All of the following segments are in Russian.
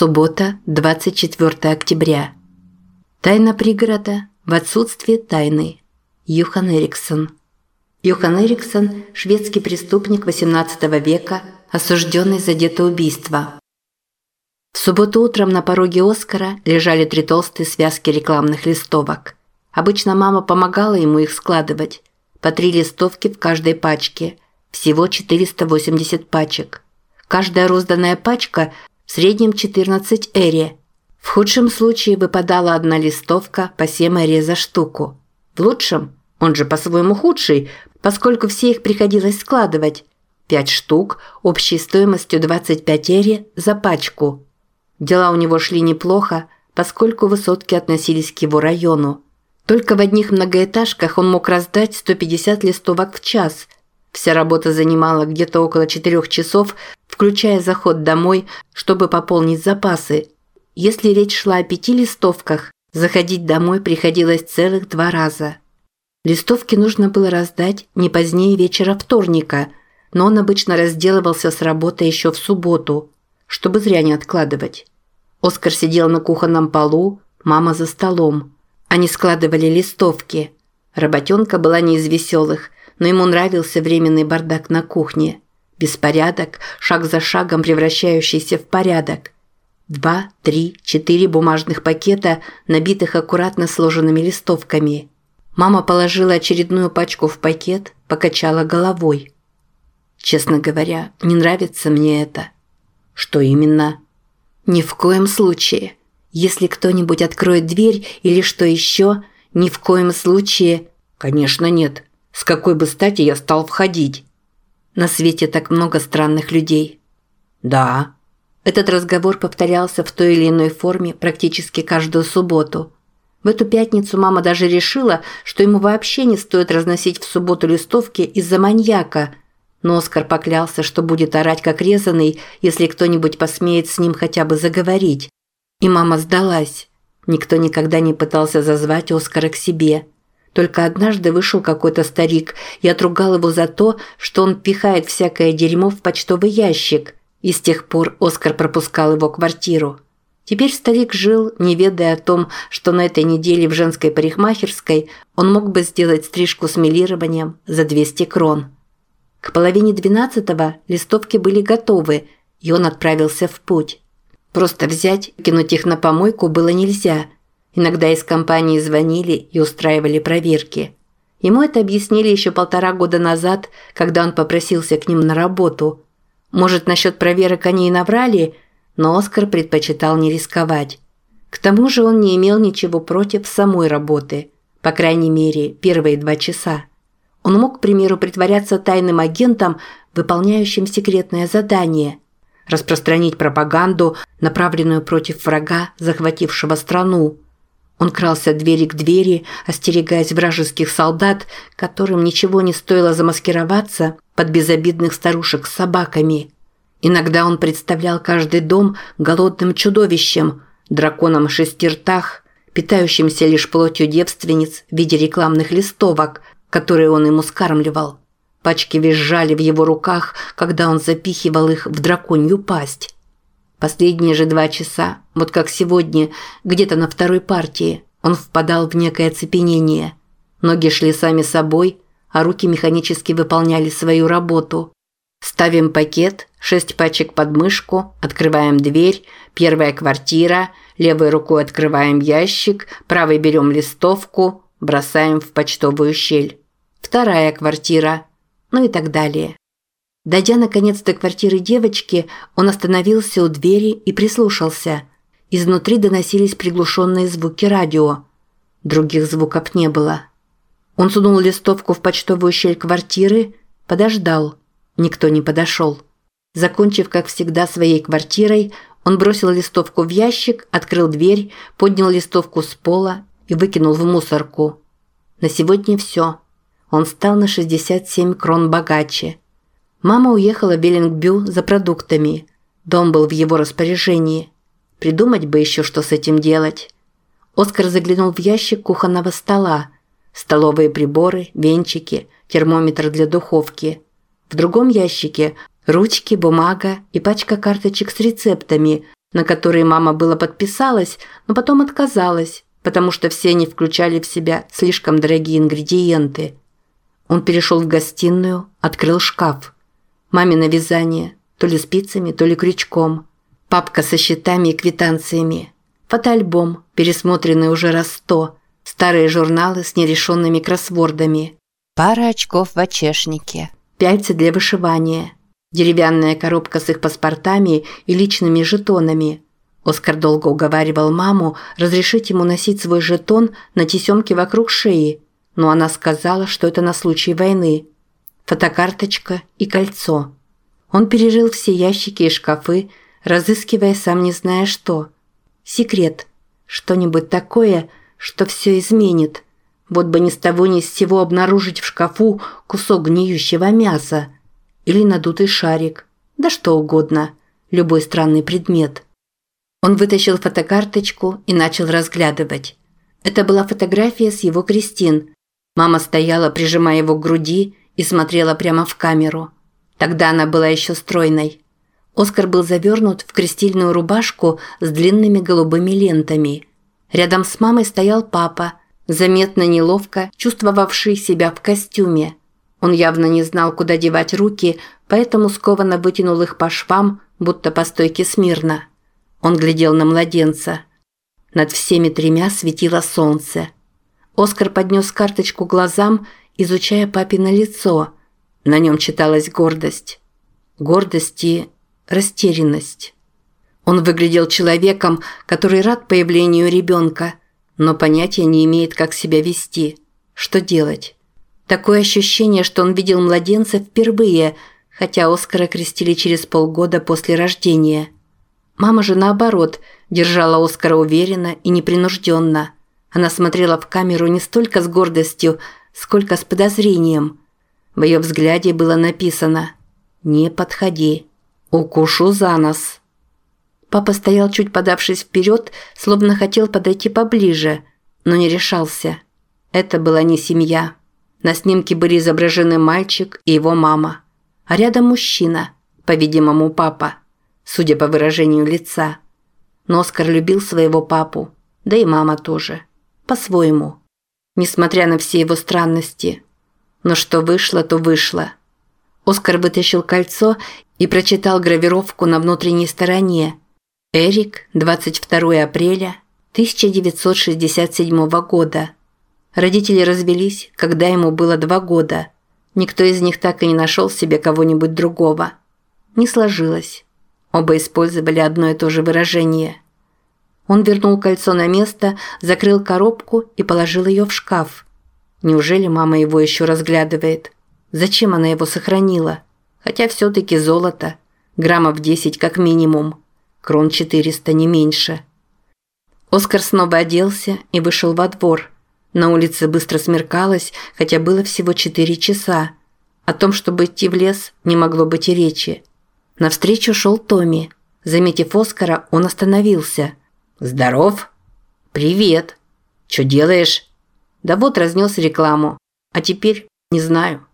Суббота, 24 октября. Тайна пригорода в отсутствие тайны. Юхан Эриксон. Юхан Эриксон – шведский преступник XVIII века, осужденный за детоубийство. В субботу утром на пороге Оскара лежали три толстые связки рекламных листовок. Обычно мама помогала ему их складывать. По три листовки в каждой пачке. Всего 480 пачек. Каждая розданная пачка в среднем 14 эри. В худшем случае выпадала одна листовка по 7 эри за штуку. В лучшем, он же по-своему худший, поскольку все их приходилось складывать, 5 штук общей стоимостью 25 эри за пачку. Дела у него шли неплохо, поскольку высотки относились к его району. Только в одних многоэтажках он мог раздать 150 листовок в час. Вся работа занимала где-то около 4 часов включая заход домой, чтобы пополнить запасы. Если речь шла о пяти листовках, заходить домой приходилось целых два раза. Листовки нужно было раздать не позднее вечера вторника, но он обычно разделывался с работы еще в субботу, чтобы зря не откладывать. Оскар сидел на кухонном полу, мама за столом. Они складывали листовки. Работенка была не из веселых, но ему нравился временный бардак на кухне. Беспорядок, шаг за шагом превращающийся в порядок. Два, три, четыре бумажных пакета, набитых аккуратно сложенными листовками. Мама положила очередную пачку в пакет, покачала головой. Честно говоря, не нравится мне это. Что именно? Ни в коем случае. Если кто-нибудь откроет дверь или что еще, ни в коем случае... Конечно, нет. С какой бы стати я стал входить? На свете так много странных людей. Да. Этот разговор повторялся в той или иной форме практически каждую субботу. В эту пятницу мама даже решила, что ему вообще не стоит разносить в субботу листовки из-за маньяка. Но Оскар поклялся, что будет орать как резаный, если кто-нибудь посмеет с ним хотя бы заговорить. И мама сдалась. Никто никогда не пытался зазвать Оскара к себе. Только однажды вышел какой-то старик и отругал его за то, что он пихает всякое дерьмо в почтовый ящик. И с тех пор Оскар пропускал его квартиру. Теперь старик жил, не ведая о том, что на этой неделе в женской парикмахерской он мог бы сделать стрижку с милированием за 200 крон. К половине двенадцатого листовки были готовы, и он отправился в путь. Просто взять, кинуть их на помойку было нельзя – Иногда из компании звонили и устраивали проверки. Ему это объяснили еще полтора года назад, когда он попросился к ним на работу. Может, насчет проверок они и наврали, но Оскар предпочитал не рисковать. К тому же он не имел ничего против самой работы, по крайней мере, первые два часа. Он мог, к примеру, притворяться тайным агентом, выполняющим секретное задание – распространить пропаганду, направленную против врага, захватившего страну – он крался от двери к двери, остерегаясь вражеских солдат, которым ничего не стоило замаскироваться под безобидных старушек с собаками. Иногда он представлял каждый дом голодным чудовищем, драконом в шести ртах, питающимся лишь плотью девственниц в виде рекламных листовок, которые он ему скармливал. Пачки визжали в его руках, когда он запихивал их в драконью пасть. Последние же два часа, вот как сегодня, где-то на второй партии, он впадал в некое оцепенение. Ноги шли сами собой, а руки механически выполняли свою работу. Ставим пакет, шесть пачек под мышку, открываем дверь, первая квартира, левой рукой открываем ящик, правой берем листовку, бросаем в почтовую щель. Вторая квартира, ну и так далее. Дойдя наконец до квартиры девочки, он остановился у двери и прислушался. Изнутри доносились приглушенные звуки радио. Других звуков не было. Он сунул листовку в почтовую щель квартиры, подождал. Никто не подошел. Закончив, как всегда, своей квартирой, он бросил листовку в ящик, открыл дверь, поднял листовку с пола и выкинул в мусорку. На сегодня все. Он стал на 67 крон богаче. Мама уехала в Беллингбю за продуктами. Дом был в его распоряжении. Придумать бы еще, что с этим делать. Оскар заглянул в ящик кухонного стола. Столовые приборы, венчики, термометр для духовки. В другом ящике ручки, бумага и пачка карточек с рецептами, на которые мама было подписалась, но потом отказалась, потому что все они включали в себя слишком дорогие ингредиенты. Он перешел в гостиную, открыл шкаф. Мамино вязание, то ли спицами, то ли крючком. Папка со счетами и квитанциями. Фотоальбом, пересмотренный уже раз сто. Старые журналы с нерешенными кроссвордами. Пара очков в очешнике. Пяльцы для вышивания. Деревянная коробка с их паспортами и личными жетонами. Оскар долго уговаривал маму разрешить ему носить свой жетон на тесемке вокруг шеи, но она сказала, что это на случай войны. Фотокарточка и кольцо. Он пережил все ящики и шкафы, разыскивая сам не зная что. Секрет. Что-нибудь такое, что все изменит. Вот бы ни с того ни с сего обнаружить в шкафу кусок гниющего мяса. Или надутый шарик. Да что угодно. Любой странный предмет. Он вытащил фотокарточку и начал разглядывать. Это была фотография с его Кристин. Мама стояла, прижимая его к груди, и смотрела прямо в камеру. Тогда она была еще стройной. Оскар был завернут в крестильную рубашку с длинными голубыми лентами. Рядом с мамой стоял папа, заметно неловко чувствовавший себя в костюме. Он явно не знал, куда девать руки, поэтому скованно вытянул их по швам, будто по стойке смирно. Он глядел на младенца. Над всеми тремя светило солнце. Оскар поднес карточку глазам, изучая папино лицо. На нем читалась гордость. Гордость и растерянность. Он выглядел человеком, который рад появлению ребенка, но понятия не имеет, как себя вести. Что делать? Такое ощущение, что он видел младенца впервые, хотя Оскара крестили через полгода после рождения. Мама же, наоборот, держала Оскара уверенно и непринужденно. Она смотрела в камеру не столько с гордостью, сколько с подозрением. В ее взгляде было написано «Не подходи, укушу за нос». Папа стоял чуть подавшись вперед, словно хотел подойти поближе, но не решался. Это была не семья. На снимке были изображены мальчик и его мама. А рядом мужчина, по-видимому, папа, судя по выражению лица. Но Оскар любил своего папу, да и мама тоже. По-своему. Несмотря на все его странности. Но что вышло, то вышло. Оскар вытащил кольцо и прочитал гравировку на внутренней стороне – Эрик, 22 апреля 1967 года. Родители развелись, когда ему было два года. Никто из них так и не нашел себе кого-нибудь другого. Не сложилось. Оба использовали одно и то же выражение. Он вернул кольцо на место, закрыл коробку и положил ее в шкаф. Неужели мама его еще разглядывает? Зачем она его сохранила? Хотя все-таки золото. Граммов 10 как минимум. Крон 400, не меньше. Оскар снова оделся и вышел во двор. На улице быстро смеркалось, хотя было всего 4 часа. О том, чтобы идти в лес, не могло быть и речи. Навстречу шел Томми. Заметив Оскара, он остановился. «Здоров?» «Привет!» «Что делаешь?» «Да вот разнес рекламу. А теперь не знаю».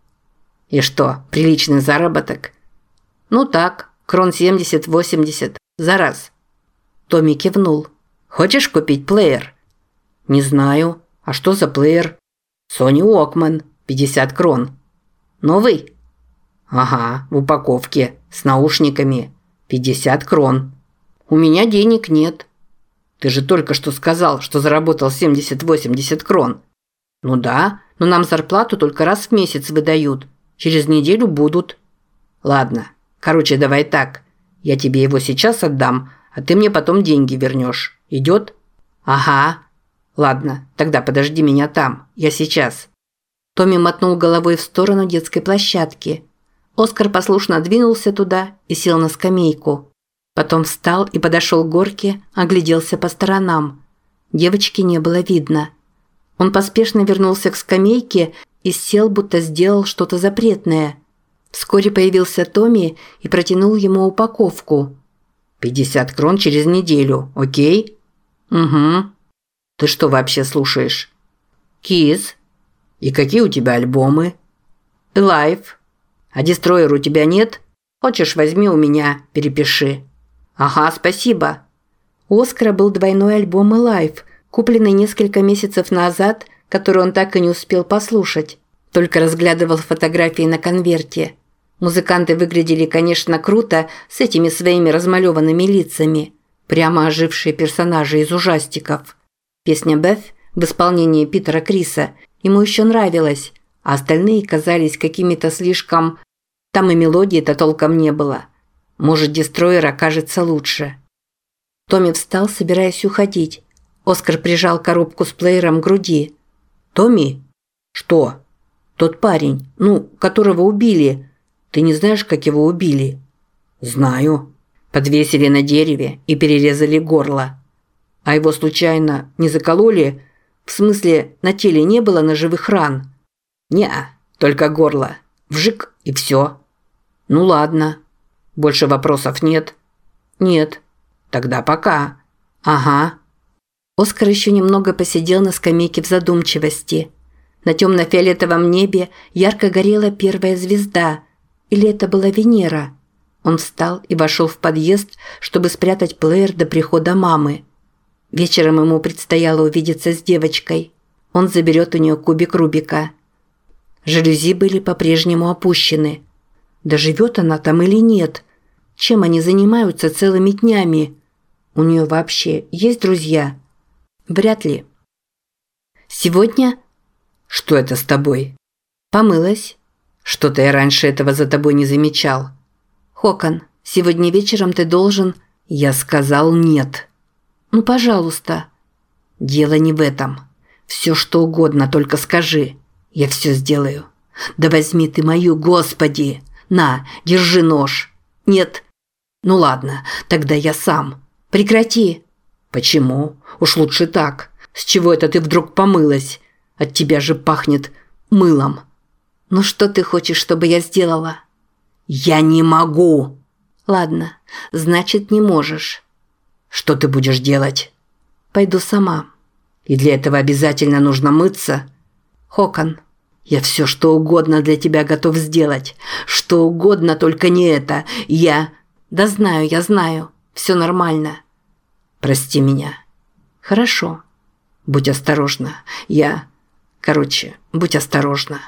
«И что, приличный заработок?» «Ну так, крон 70-80 за раз». Томми кивнул. «Хочешь купить плеер?» «Не знаю. А что за плеер?» «Сони Уокман. 50 крон». «Новый?» «Ага, в упаковке. С наушниками. 50 крон». «У меня денег нет». «Ты же только что сказал, что заработал 70-80 крон». «Ну да, но нам зарплату только раз в месяц выдают. Через неделю будут». «Ладно. Короче, давай так. Я тебе его сейчас отдам, а ты мне потом деньги вернешь. Идет?» «Ага». «Ладно, тогда подожди меня там. Я сейчас». Томми мотнул головой в сторону детской площадки. Оскар послушно двинулся туда и сел на скамейку. Потом встал и подошел к горке, огляделся по сторонам. Девочки не было видно. Он поспешно вернулся к скамейке и сел, будто сделал что-то запретное – Вскоре появился Томми и протянул ему упаковку. «Пятьдесят крон через неделю, окей?» «Угу. Ты что вообще слушаешь?» «Kiss. И какие у тебя альбомы?» «Alive. А Destroyer у тебя нет? Хочешь, возьми у меня, перепиши». «Ага, спасибо. У Оскара был двойной альбом Alive, купленный несколько месяцев назад, который он так и не успел послушать. Только разглядывал фотографии на конверте. Музыканты выглядели, конечно, круто с этими своими размалеванными лицами. Прямо ожившие персонажи из ужастиков. Песня «Беф» в исполнении Питера Криса ему еще нравилась, а остальные казались какими-то слишком... Там и мелодии-то толком не было. Может, Дестройер окажется лучше. Томми встал, собираясь уходить. Оскар прижал коробку с плеером к груди. «Томми?» «Что?» «Тот парень, ну, которого убили. Ты не знаешь, как его убили?» «Знаю». Подвесили на дереве и перерезали горло. А его случайно не закололи? В смысле, на теле не было ножевых ран? не только горло. Вжик и все. Ну ладно. Больше вопросов нет? Нет. Тогда пока. Ага. Оскар еще немного посидел на скамейке в задумчивости. На темно-фиолетовом небе ярко горела первая звезда. Или это была Венера? Он встал и вошел в подъезд, чтобы спрятать плеер до прихода мамы. Вечером ему предстояло увидеться с девочкой. Он заберет у нее кубик Рубика. Жалюзи были по-прежнему опущены. Да живет она там или нет? Чем они занимаются целыми днями? У нее вообще есть друзья? Вряд ли. Сегодня? Что это с тобой? Помылась. Что-то я раньше этого за тобой не замечал. Хокон, сегодня вечером ты должен... Я сказал нет. Ну, пожалуйста. Дело не в этом. Все что угодно, только скажи. Я все сделаю. Да возьми ты мою, Господи. На, держи нож. Нет. Ну ладно, тогда я сам. Прекрати. Почему? Уж лучше так. С чего это ты вдруг помылась? От тебя же пахнет мылом. Ну что ты хочешь, чтобы я сделала? Я не могу. Ладно, значит, не можешь. Что ты будешь делать? Пойду сама. И для этого обязательно нужно мыться? Хокон, я все что угодно для тебя готов сделать. Что угодно, только не это. Я... Да знаю, я знаю. Все нормально. Прости меня. Хорошо. Будь осторожна. Я... Короче, будь осторожна.